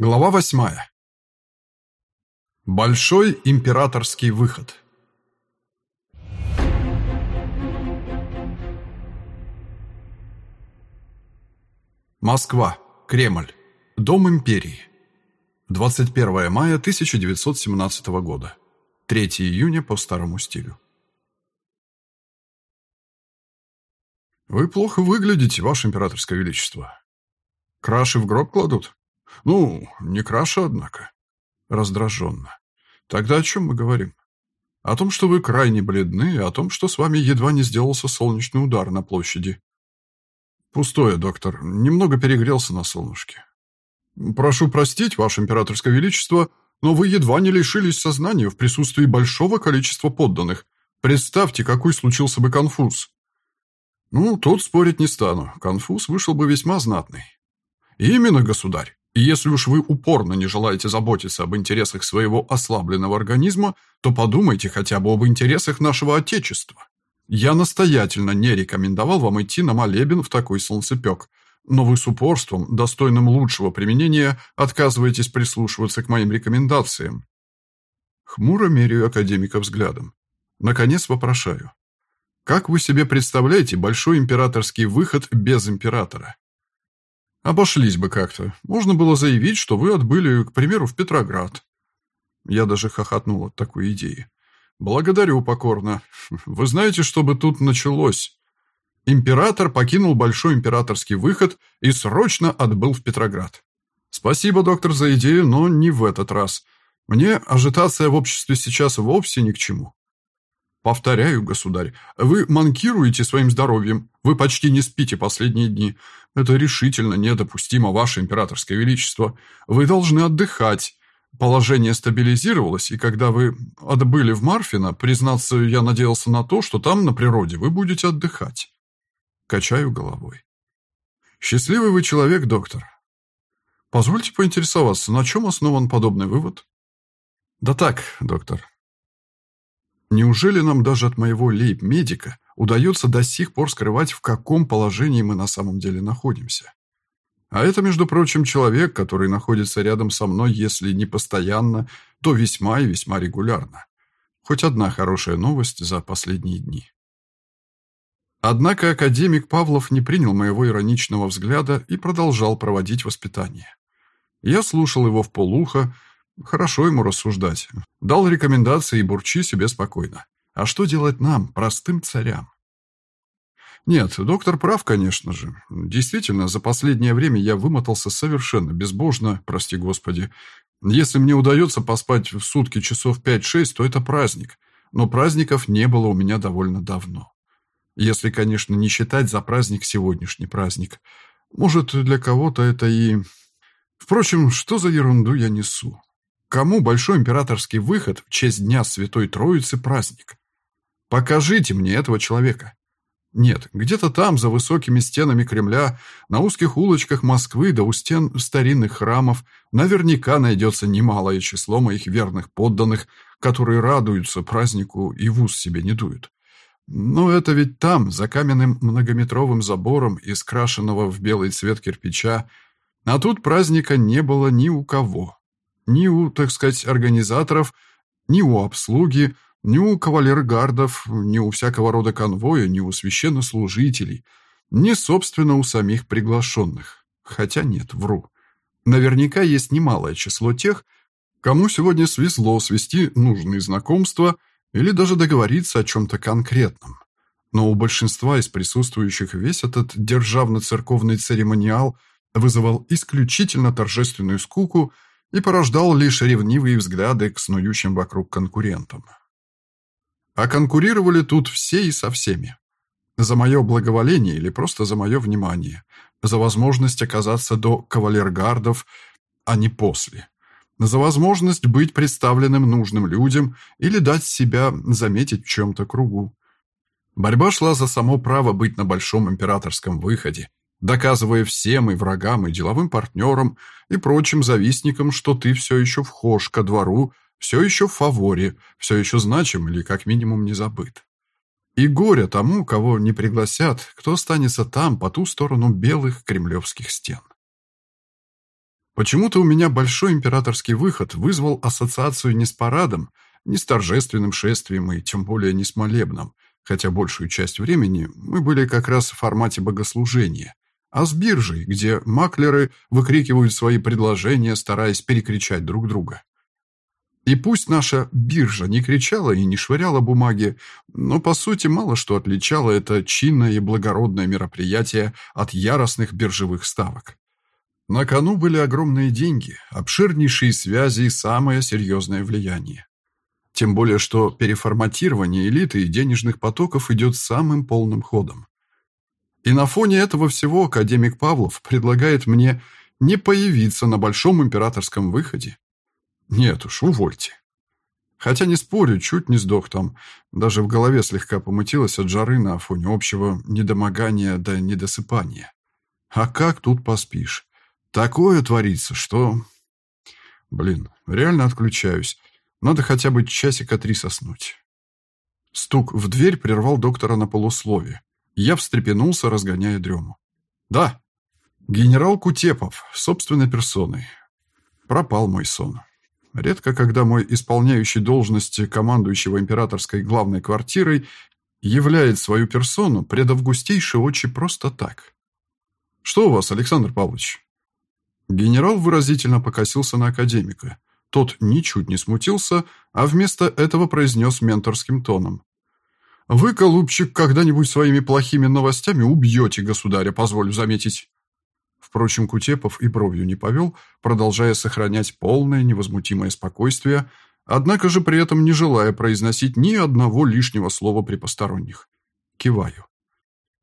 Глава восьмая. Большой императорский выход. Москва. Кремль. Дом империи. 21 мая 1917 года. 3 июня по старому стилю. «Вы плохо выглядите, Ваше Императорское Величество. Краши в гроб кладут?» Ну, не краша, однако. Раздраженно. Тогда о чем мы говорим? О том, что вы крайне бледны, и о том, что с вами едва не сделался солнечный удар на площади. Пустое, доктор. Немного перегрелся на солнышке. Прошу простить, ваше императорское величество, но вы едва не лишились сознания в присутствии большого количества подданных. Представьте, какой случился бы конфуз. Ну, тут спорить не стану. Конфуз вышел бы весьма знатный. Именно, государь. И если уж вы упорно не желаете заботиться об интересах своего ослабленного организма, то подумайте хотя бы об интересах нашего Отечества. Я настоятельно не рекомендовал вам идти на молебен в такой солнцепек, но вы с упорством, достойным лучшего применения, отказываетесь прислушиваться к моим рекомендациям. Хмуро меряю академика взглядом. Наконец вопрошаю. Как вы себе представляете большой императорский выход без императора? Обошлись бы как-то. Можно было заявить, что вы отбыли, к примеру, в Петроград. Я даже хохотнул от такой идеи. Благодарю покорно. Вы знаете, что бы тут началось? Император покинул Большой Императорский выход и срочно отбыл в Петроград. Спасибо, доктор, за идею, но не в этот раз. Мне ажитация в обществе сейчас вовсе ни к чему. Повторяю, государь, вы манкируете своим здоровьем. Вы почти не спите последние дни. Это решительно недопустимо, ваше императорское величество. Вы должны отдыхать. Положение стабилизировалось, и когда вы отбыли в Марфино, признаться, я надеялся на то, что там, на природе, вы будете отдыхать. Качаю головой. Счастливый вы человек, доктор. Позвольте поинтересоваться, на чем основан подобный вывод? Да так, доктор, Неужели нам даже от моего лейб-медика удается до сих пор скрывать, в каком положении мы на самом деле находимся? А это, между прочим, человек, который находится рядом со мной, если не постоянно, то весьма и весьма регулярно. Хоть одна хорошая новость за последние дни. Однако академик Павлов не принял моего ироничного взгляда и продолжал проводить воспитание. Я слушал его в полухо, Хорошо ему рассуждать. Дал рекомендации и бурчи себе спокойно. А что делать нам, простым царям? Нет, доктор прав, конечно же. Действительно, за последнее время я вымотался совершенно безбожно, прости господи. Если мне удается поспать в сутки часов 5-6, то это праздник. Но праздников не было у меня довольно давно. Если, конечно, не считать за праздник сегодняшний праздник. Может, для кого-то это и... Впрочем, что за ерунду я несу? Кому большой императорский выход в честь Дня Святой Троицы праздник? Покажите мне этого человека. Нет, где-то там, за высокими стенами Кремля, на узких улочках Москвы да у стен старинных храмов, наверняка найдется немалое число моих верных подданных, которые радуются празднику и в ус себе не дуют. Но это ведь там, за каменным многометровым забором из крашенного в белый цвет кирпича, а тут праздника не было ни у кого. Ни у, так сказать, организаторов, ни у обслуги, ни у кавалергардов, ни у всякого рода конвоя, ни у священнослужителей, ни, собственно, у самих приглашенных. Хотя нет, вру. Наверняка есть немалое число тех, кому сегодня свезло свести нужные знакомства или даже договориться о чем-то конкретном. Но у большинства из присутствующих весь этот державно-церковный церемониал вызывал исключительно торжественную скуку – и порождал лишь ревнивые взгляды к снующим вокруг конкурентам. А конкурировали тут все и со всеми. За мое благоволение или просто за мое внимание, за возможность оказаться до кавалергардов, а не после, за возможность быть представленным нужным людям или дать себя заметить в чем-то кругу. Борьба шла за само право быть на большом императорском выходе, доказывая всем и врагам, и деловым партнерам, и прочим завистникам, что ты все еще вхож ко двору, все еще в фаворе, все еще значим или как минимум не забыт. И горе тому, кого не пригласят, кто останется там, по ту сторону белых кремлевских стен. Почему-то у меня большой императорский выход вызвал ассоциацию не с парадом, не с торжественным шествием и тем более не с молебном, хотя большую часть времени мы были как раз в формате богослужения, а с биржей, где маклеры выкрикивают свои предложения, стараясь перекричать друг друга. И пусть наша биржа не кричала и не швыряла бумаги, но по сути мало что отличало это чинное и благородное мероприятие от яростных биржевых ставок. На кону были огромные деньги, обширнейшие связи и самое серьезное влияние. Тем более, что переформатирование элиты и денежных потоков идет самым полным ходом. И на фоне этого всего академик Павлов предлагает мне не появиться на большом императорском выходе. Нет уж, увольте. Хотя не спорю, чуть не сдох там. Даже в голове слегка помутилось от жары на фоне общего недомогания до недосыпания. А как тут поспишь? Такое творится, что... Блин, реально отключаюсь. Надо хотя бы часика три соснуть. Стук в дверь прервал доктора на полуслове. Я встрепенулся, разгоняя дрему. «Да, генерал Кутепов, собственной персоной. Пропал мой сон. Редко, когда мой исполняющий должности командующего императорской главной квартирой являет свою персону предавгустейшей очи просто так. Что у вас, Александр Павлович?» Генерал выразительно покосился на академика. Тот ничуть не смутился, а вместо этого произнес менторским тоном. «Вы, голубчик, когда-нибудь своими плохими новостями убьете государя, позволю заметить». Впрочем, Кутепов и бровью не повел, продолжая сохранять полное невозмутимое спокойствие, однако же при этом не желая произносить ни одного лишнего слова при посторонних. Киваю.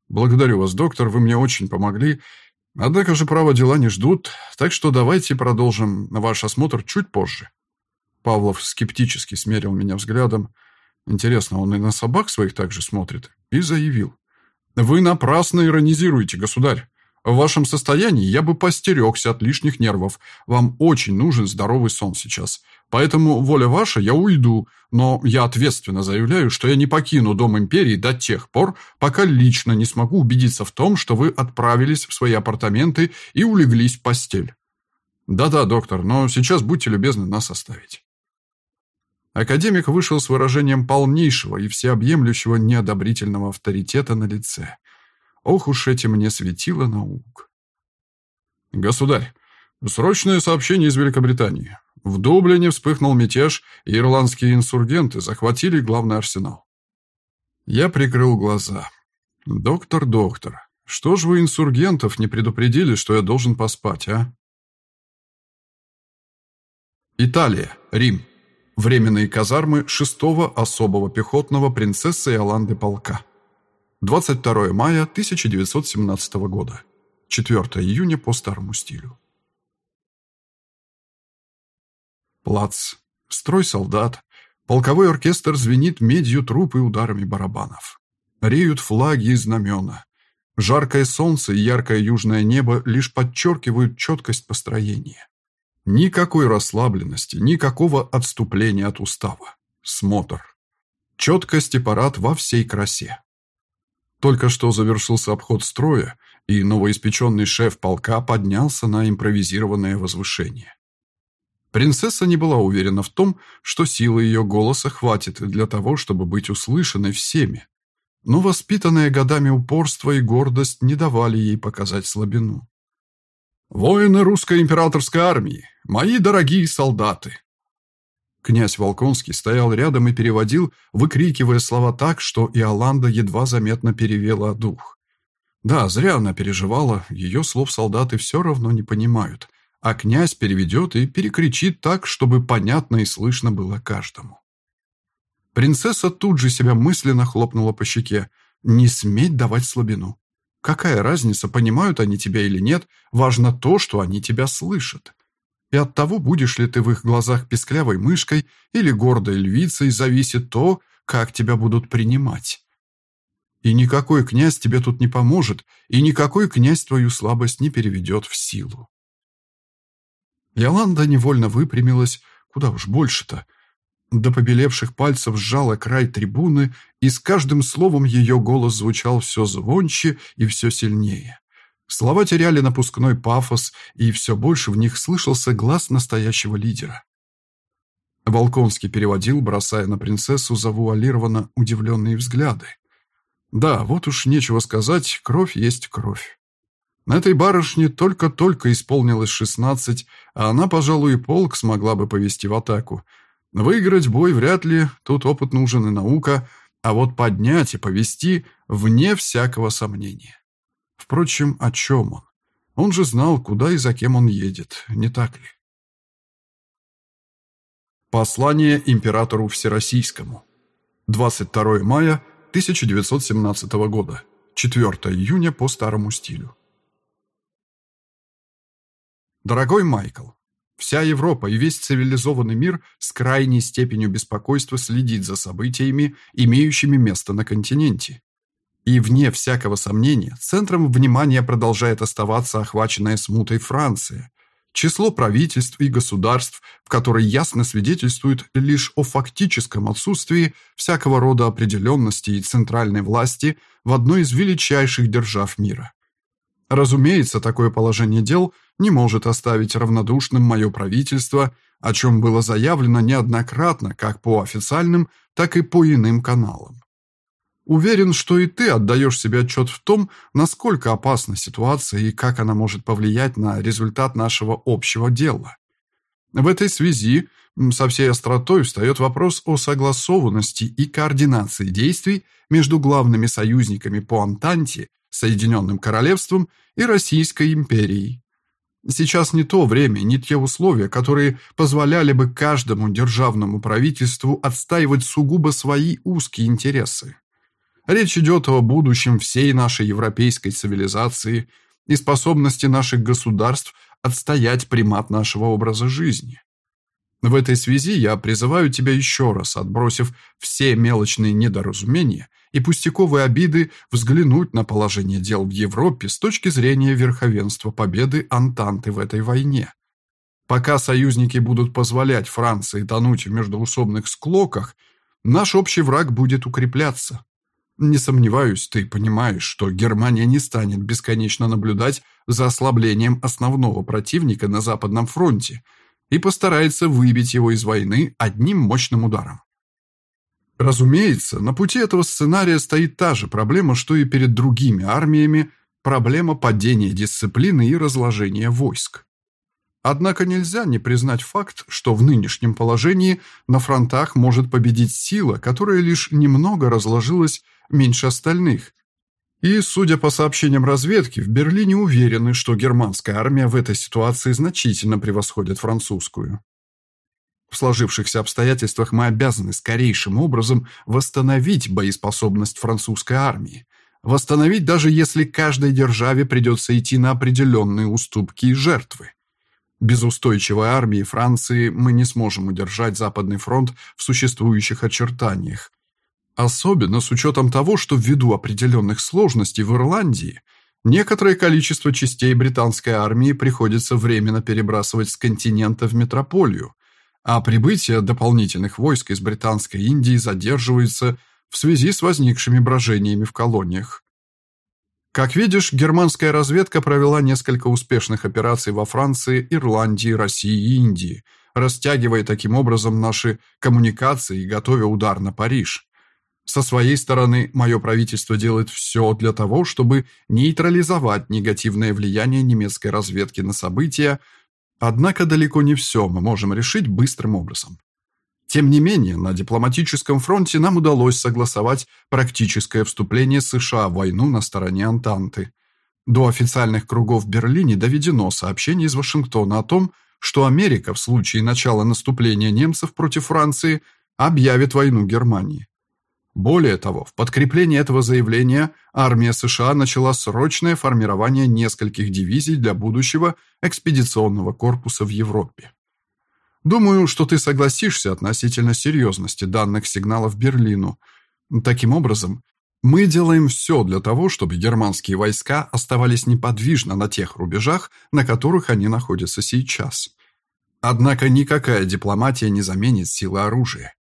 «Благодарю вас, доктор, вы мне очень помогли. Однако же право дела не ждут, так что давайте продолжим ваш осмотр чуть позже». Павлов скептически смерил меня взглядом. Интересно, он и на собак своих также смотрит? И заявил. «Вы напрасно иронизируете, государь. В вашем состоянии я бы постерегся от лишних нервов. Вам очень нужен здоровый сон сейчас. Поэтому, воля ваша, я уйду, но я ответственно заявляю, что я не покину Дом Империи до тех пор, пока лично не смогу убедиться в том, что вы отправились в свои апартаменты и улеглись в постель. Да-да, доктор, но сейчас будьте любезны нас оставить. Академик вышел с выражением полнейшего и всеобъемлющего неодобрительного авторитета на лице. Ох уж эти мне светило наук. Государь, срочное сообщение из Великобритании. В Дублине вспыхнул мятеж, и ирландские инсургенты захватили главный арсенал. Я прикрыл глаза. «Доктор, доктор, что ж вы инсургентов не предупредили, что я должен поспать, а?» Италия, Рим. Временные казармы 6-го особого пехотного принцессы Иоланды полка. 22 мая 1917 года. 4 июня по старому стилю. Плац. Строй солдат. Полковой оркестр звенит медью труп и ударами барабанов. Реют флаги и знамена. Жаркое солнце и яркое южное небо лишь подчеркивают четкость построения. Никакой расслабленности, никакого отступления от устава. Смотр. Четкость и парад во всей красе. Только что завершился обход строя, и новоиспеченный шеф полка поднялся на импровизированное возвышение. Принцесса не была уверена в том, что силы ее голоса хватит для того, чтобы быть услышанной всеми, но воспитанное годами упорство и гордость не давали ей показать слабину. «Воины русской императорской армии, мои дорогие солдаты!» Князь Волконский стоял рядом и переводил, выкрикивая слова так, что Иоланда едва заметно перевела дух. Да, зря она переживала, ее слов солдаты все равно не понимают, а князь переведет и перекричит так, чтобы понятно и слышно было каждому. Принцесса тут же себя мысленно хлопнула по щеке. «Не сметь давать слабину. Какая разница, понимают они тебя или нет, важно то, что они тебя слышат и от того, будешь ли ты в их глазах песклявой мышкой или гордой львицей, зависит то, как тебя будут принимать. И никакой князь тебе тут не поможет, и никакой князь твою слабость не переведет в силу. Яланда невольно выпрямилась, куда уж больше-то, до побелевших пальцев сжала край трибуны, и с каждым словом ее голос звучал все звонче и все сильнее. Слова теряли напускной пафос, и все больше в них слышался глаз настоящего лидера. Волконский переводил, бросая на принцессу завуалированно удивленные взгляды. Да, вот уж нечего сказать, кровь есть кровь. На этой барышне только-только исполнилось шестнадцать, а она, пожалуй, и полк смогла бы повести в атаку. Выиграть бой вряд ли, тут опыт нужен и наука, а вот поднять и повести вне всякого сомнения. Впрочем, о чем он? Он же знал, куда и за кем он едет, не так ли? Послание императору Всероссийскому. 22 мая 1917 года. 4 июня по старому стилю. Дорогой Майкл, вся Европа и весь цивилизованный мир с крайней степенью беспокойства следит за событиями, имеющими место на континенте. И вне всякого сомнения, центром внимания продолжает оставаться охваченная смутой Франция. Число правительств и государств, в которой ясно свидетельствует лишь о фактическом отсутствии всякого рода определенности и центральной власти в одной из величайших держав мира. Разумеется, такое положение дел не может оставить равнодушным мое правительство, о чем было заявлено неоднократно как по официальным, так и по иным каналам. Уверен, что и ты отдаешь себе отчет в том, насколько опасна ситуация и как она может повлиять на результат нашего общего дела. В этой связи со всей остротой встает вопрос о согласованности и координации действий между главными союзниками по Антанте, Соединенным Королевством и Российской империей. Сейчас не то время, не те условия, которые позволяли бы каждому державному правительству отстаивать сугубо свои узкие интересы. Речь идет о будущем всей нашей европейской цивилизации и способности наших государств отстоять примат нашего образа жизни. В этой связи я призываю тебя еще раз, отбросив все мелочные недоразумения и пустяковые обиды, взглянуть на положение дел в Европе с точки зрения верховенства победы Антанты в этой войне. Пока союзники будут позволять Франции тонуть в междоусобных склоках, наш общий враг будет укрепляться, не сомневаюсь, ты понимаешь, что Германия не станет бесконечно наблюдать за ослаблением основного противника на Западном фронте и постарается выбить его из войны одним мощным ударом. Разумеется, на пути этого сценария стоит та же проблема, что и перед другими армиями, проблема падения дисциплины и разложения войск. Однако нельзя не признать факт, что в нынешнем положении на фронтах может победить сила, которая лишь немного разложилась меньше остальных. И, судя по сообщениям разведки, в Берлине уверены, что германская армия в этой ситуации значительно превосходит французскую. В сложившихся обстоятельствах мы обязаны скорейшим образом восстановить боеспособность французской армии. Восстановить даже если каждой державе придется идти на определенные уступки и жертвы. Без устойчивой армии Франции мы не сможем удержать Западный фронт в существующих очертаниях, Особенно с учетом того, что ввиду определенных сложностей в Ирландии некоторое количество частей британской армии приходится временно перебрасывать с континента в метрополию, а прибытие дополнительных войск из Британской Индии задерживается в связи с возникшими брожениями в колониях. Как видишь, германская разведка провела несколько успешных операций во Франции, Ирландии, России и Индии, растягивая таким образом наши коммуникации и готовя удар на Париж. Со своей стороны, мое правительство делает все для того, чтобы нейтрализовать негативное влияние немецкой разведки на события, однако далеко не все мы можем решить быстрым образом. Тем не менее, на дипломатическом фронте нам удалось согласовать практическое вступление США в войну на стороне Антанты. До официальных кругов в Берлине доведено сообщение из Вашингтона о том, что Америка в случае начала наступления немцев против Франции объявит войну Германии. Более того, в подкреплении этого заявления армия США начала срочное формирование нескольких дивизий для будущего экспедиционного корпуса в Европе. Думаю, что ты согласишься относительно серьезности данных сигналов Берлину. Таким образом, мы делаем все для того, чтобы германские войска оставались неподвижно на тех рубежах, на которых они находятся сейчас. Однако никакая дипломатия не заменит силы оружия.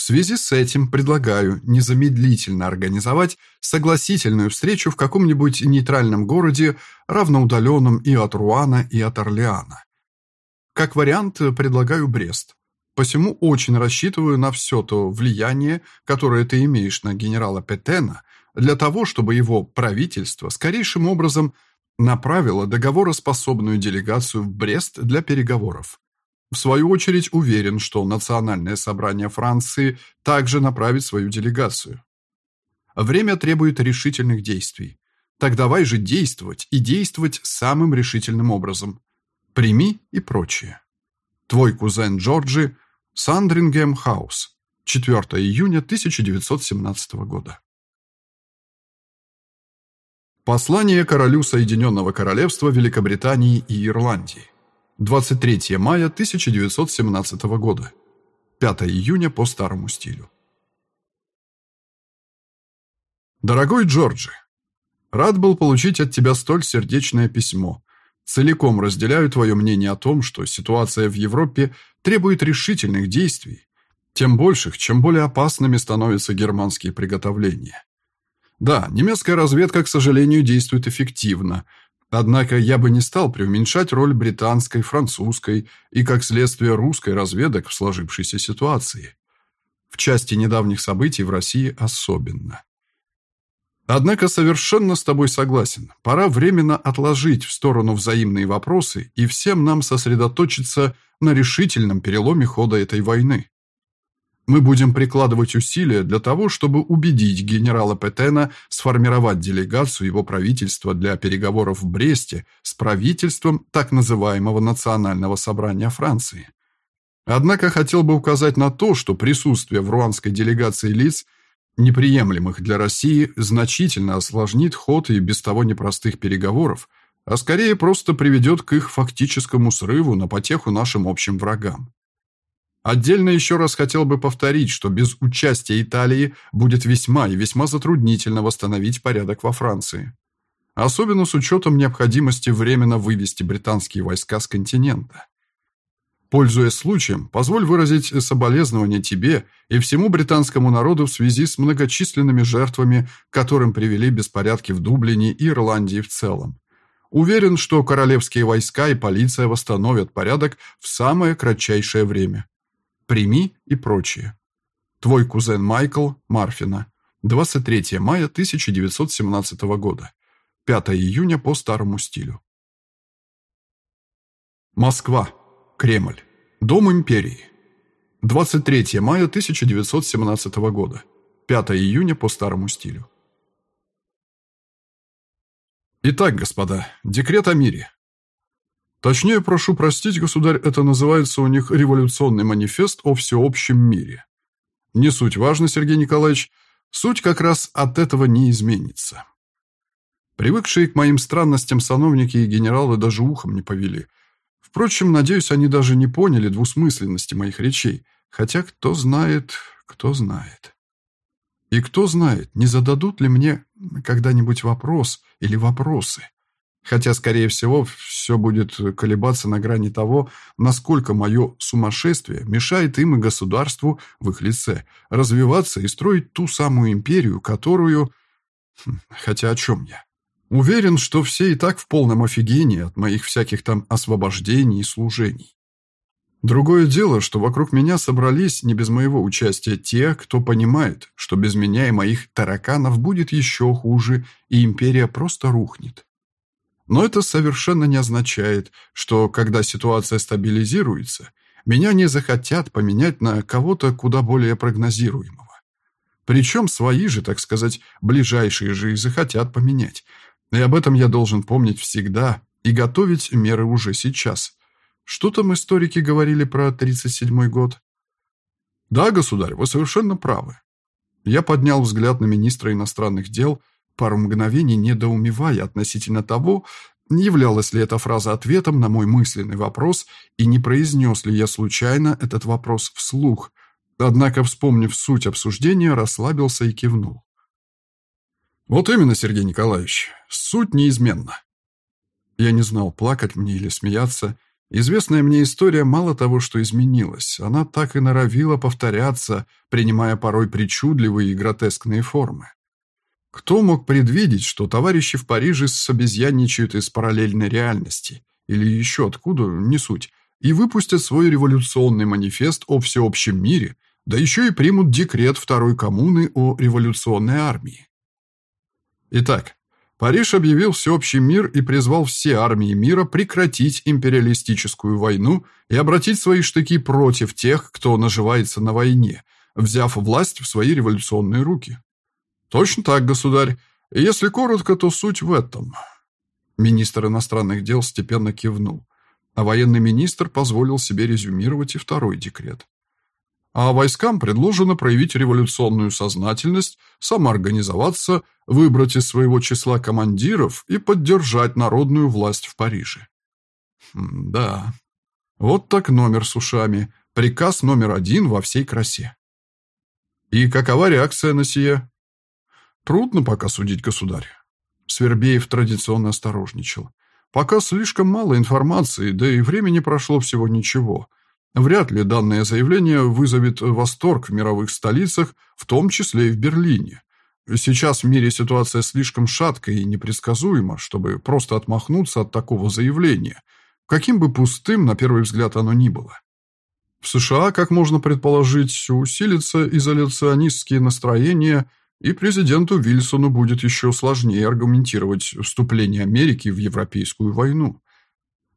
В связи с этим предлагаю незамедлительно организовать согласительную встречу в каком-нибудь нейтральном городе, равноудаленном и от Руана, и от Орлеана. Как вариант предлагаю Брест. Посему очень рассчитываю на все то влияние, которое ты имеешь на генерала Петена, для того, чтобы его правительство скорейшим образом направило договороспособную делегацию в Брест для переговоров. В свою очередь уверен, что Национальное собрание Франции также направит свою делегацию. Время требует решительных действий. Так давай же действовать и действовать самым решительным образом. Прими и прочее. Твой кузен Джорджи, Сандрингем Хаус, 4 июня 1917 года. Послание королю Соединенного Королевства Великобритании и Ирландии. 23 мая 1917 года. 5 июня по старому стилю. Дорогой Джорджи, рад был получить от тебя столь сердечное письмо. Целиком разделяю твое мнение о том, что ситуация в Европе требует решительных действий, тем больших, чем более опасными становятся германские приготовления. Да, немецкая разведка, к сожалению, действует эффективно, Однако я бы не стал преуменьшать роль британской, французской и, как следствие, русской разведок в сложившейся ситуации. В части недавних событий в России особенно. Однако совершенно с тобой согласен. Пора временно отложить в сторону взаимные вопросы и всем нам сосредоточиться на решительном переломе хода этой войны. Мы будем прикладывать усилия для того, чтобы убедить генерала Петена сформировать делегацию его правительства для переговоров в Бресте с правительством так называемого Национального собрания Франции. Однако хотел бы указать на то, что присутствие в руанской делегации лиц, неприемлемых для России, значительно осложнит ход и без того непростых переговоров, а скорее просто приведет к их фактическому срыву на потеху нашим общим врагам. Отдельно еще раз хотел бы повторить, что без участия Италии будет весьма и весьма затруднительно восстановить порядок во Франции. Особенно с учетом необходимости временно вывести британские войска с континента. Пользуясь случаем, позволь выразить соболезнования тебе и всему британскому народу в связи с многочисленными жертвами, которым привели беспорядки в Дублине и Ирландии в целом. Уверен, что королевские войска и полиция восстановят порядок в самое кратчайшее время. Прими и прочее. Твой кузен Майкл Марфина. 23 мая 1917 года. 5 июня по старому стилю. Москва. Кремль. Дом империи. 23 мая 1917 года. 5 июня по старому стилю. Итак, господа, декрет о мире. Точнее, прошу простить, государь, это называется у них революционный манифест о всеобщем мире. Не суть важно, Сергей Николаевич, суть как раз от этого не изменится. Привыкшие к моим странностям сановники и генералы даже ухом не повели. Впрочем, надеюсь, они даже не поняли двусмысленности моих речей, хотя кто знает, кто знает. И кто знает, не зададут ли мне когда-нибудь вопрос или вопросы. Хотя, скорее всего, все будет колебаться на грани того, насколько мое сумасшествие мешает им и государству в их лице развиваться и строить ту самую империю, которую... Хм, хотя о чем я? Уверен, что все и так в полном офигении от моих всяких там освобождений и служений. Другое дело, что вокруг меня собрались не без моего участия те, кто понимает, что без меня и моих тараканов будет еще хуже, и империя просто рухнет. Но это совершенно не означает, что когда ситуация стабилизируется, меня не захотят поменять на кого-то куда более прогнозируемого. Причем свои же, так сказать, ближайшие же и захотят поменять. И об этом я должен помнить всегда и готовить меры уже сейчас. Что там историки говорили про 37-й год? Да, государь, вы совершенно правы. Я поднял взгляд на министра иностранных дел, пару мгновений недоумевая относительно того, не являлась ли эта фраза ответом на мой мысленный вопрос и не произнес ли я случайно этот вопрос вслух, однако, вспомнив суть обсуждения, расслабился и кивнул. «Вот именно, Сергей Николаевич, суть неизменна». Я не знал, плакать мне или смеяться. Известная мне история мало того, что изменилась, она так и норовила повторяться, принимая порой причудливые и гротескные формы. Кто мог предвидеть, что товарищи в Париже собезьянничают из параллельной реальности, или еще откуда, не суть, и выпустят свой революционный манифест о всеобщем мире, да еще и примут декрет Второй коммуны о революционной армии. Итак, Париж объявил всеобщий мир и призвал все армии мира прекратить империалистическую войну и обратить свои штыки против тех, кто наживается на войне, взяв власть в свои революционные руки. Точно так, государь. если коротко, то суть в этом. Министр иностранных дел степенно кивнул, а военный министр позволил себе резюмировать и второй декрет а войскам предложено проявить революционную сознательность, самоорганизоваться, выбрать из своего числа командиров и поддержать народную власть в Париже. Хм, да, вот так номер с ушами, приказ номер один во всей красе. И какова реакция на сие? Трудно пока судить, государь. Свербеев традиционно осторожничал. Пока слишком мало информации, да и времени прошло всего ничего – Вряд ли данное заявление вызовет восторг в мировых столицах, в том числе и в Берлине. Сейчас в мире ситуация слишком шаткая и непредсказуема, чтобы просто отмахнуться от такого заявления, каким бы пустым, на первый взгляд, оно ни было. В США, как можно предположить, усилятся изоляционистские настроения, и президенту Вильсону будет еще сложнее аргументировать вступление Америки в Европейскую войну.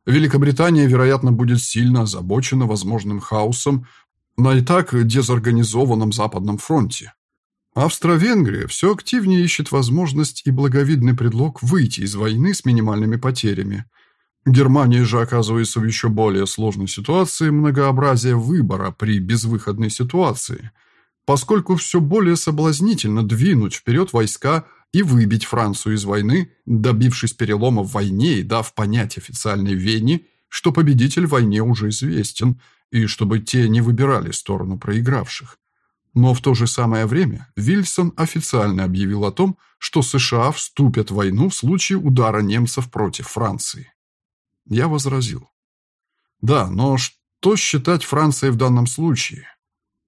Великобритания, вероятно, будет сильно озабочена возможным хаосом на и так дезорганизованном Западном фронте. Австро-Венгрия все активнее ищет возможность и благовидный предлог выйти из войны с минимальными потерями. Германия же оказывается в еще более сложной ситуации многообразия выбора при безвыходной ситуации, поскольку все более соблазнительно двинуть вперед войска и выбить Францию из войны, добившись перелома в войне и дав понять официальной Вене, что победитель в войне уже известен, и чтобы те не выбирали сторону проигравших. Но в то же самое время Вильсон официально объявил о том, что США вступят в войну в случае удара немцев против Франции. Я возразил. Да, но что считать Францией в данном случае?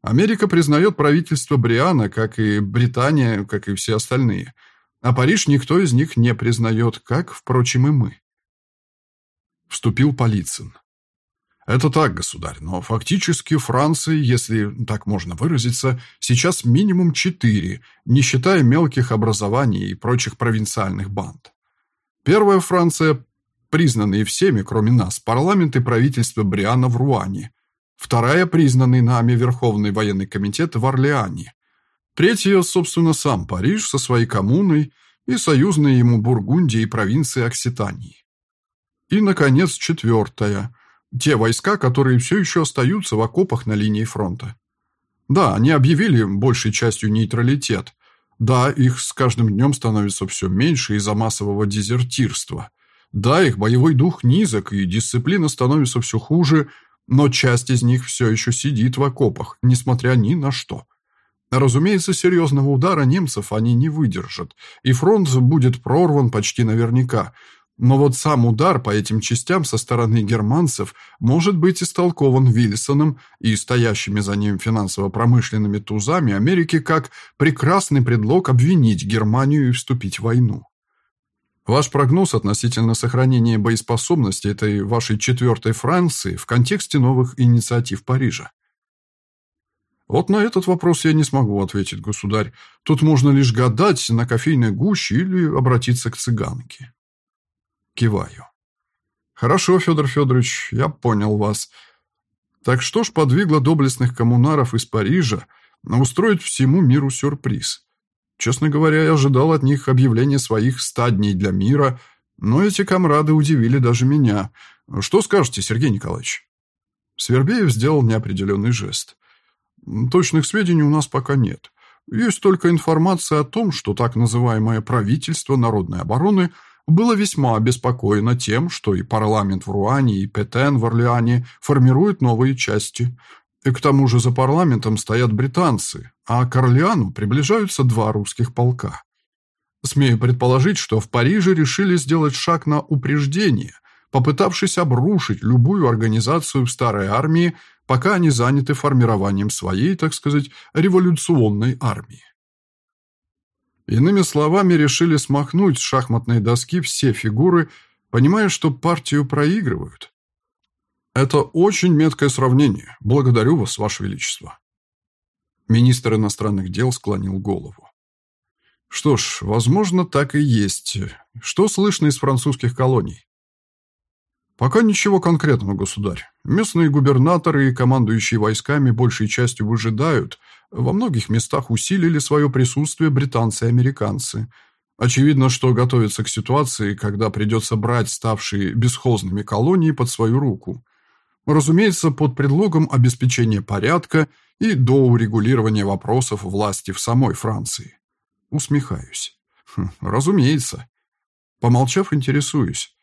Америка признает правительство Бриана, как и Британия, как и все остальные – а Париж никто из них не признает, как, впрочем, и мы. Вступил Полицын. Это так, государь, но фактически Франции, если так можно выразиться, сейчас минимум четыре, не считая мелких образований и прочих провинциальных банд. Первая Франция, признанные всеми, кроме нас, парламент и правительство Бриана в Руане. Вторая, признанный нами Верховный военный комитет в Орлеане. Третье, собственно, сам Париж со своей коммуной и союзные ему Бургундия и провинции Окситании. И, наконец, четвертое. Те войска, которые все еще остаются в окопах на линии фронта. Да, они объявили большей частью нейтралитет. Да, их с каждым днем становится все меньше из-за массового дезертирства. Да, их боевой дух низок и дисциплина становится все хуже, но часть из них все еще сидит в окопах, несмотря ни на что. Разумеется, серьезного удара немцев они не выдержат, и фронт будет прорван почти наверняка. Но вот сам удар по этим частям со стороны германцев может быть истолкован Вильсоном и стоящими за ним финансово-промышленными тузами Америки как прекрасный предлог обвинить Германию и вступить в войну. Ваш прогноз относительно сохранения боеспособности этой вашей четвертой Франции в контексте новых инициатив Парижа? Вот на этот вопрос я не смогу ответить, государь. Тут можно лишь гадать на кофейной гуще или обратиться к цыганке. Киваю. Хорошо, Федор Федорович, я понял вас. Так что ж подвигло доблестных коммунаров из Парижа устроить всему миру сюрприз? Честно говоря, я ожидал от них объявления своих ста дней для мира, но эти комрады удивили даже меня. Что скажете, Сергей Николаевич? Свербеев сделал неопределенный жест. Точных сведений у нас пока нет. Есть только информация о том, что так называемое правительство народной обороны было весьма обеспокоено тем, что и парламент в Руане, и Петен в Орлеане формируют новые части. И к тому же за парламентом стоят британцы, а к Орлеану приближаются два русских полка. Смею предположить, что в Париже решили сделать шаг на упреждение, попытавшись обрушить любую организацию в старой армии, пока они заняты формированием своей, так сказать, революционной армии. Иными словами, решили смахнуть с шахматной доски все фигуры, понимая, что партию проигрывают. Это очень меткое сравнение. Благодарю вас, Ваше Величество. Министр иностранных дел склонил голову. Что ж, возможно, так и есть. Что слышно из французских колоний? Пока ничего конкретного, государь. Местные губернаторы и командующие войсками большей частью выжидают. Во многих местах усилили свое присутствие британцы и американцы. Очевидно, что готовятся к ситуации, когда придется брать ставшие бесхозными колонии под свою руку. Разумеется, под предлогом обеспечения порядка и до урегулирования вопросов власти в самой Франции. Усмехаюсь. Хм, разумеется. Помолчав, интересуюсь.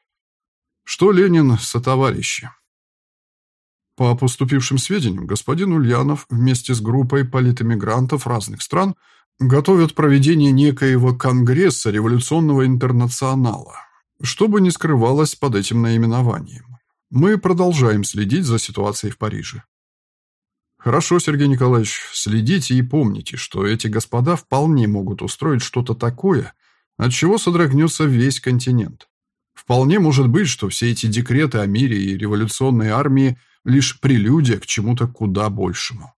Что Ленин сотоварищи? По поступившим сведениям, господин Ульянов вместе с группой политэмигрантов разных стран готовят проведение некоего Конгресса революционного интернационала, что бы ни скрывалось под этим наименованием. Мы продолжаем следить за ситуацией в Париже. Хорошо, Сергей Николаевич, следите и помните, что эти господа вполне могут устроить что-то такое, от чего содрогнется весь континент. Вполне может быть, что все эти декреты о мире и революционной армии лишь прелюдия к чему-то куда большему.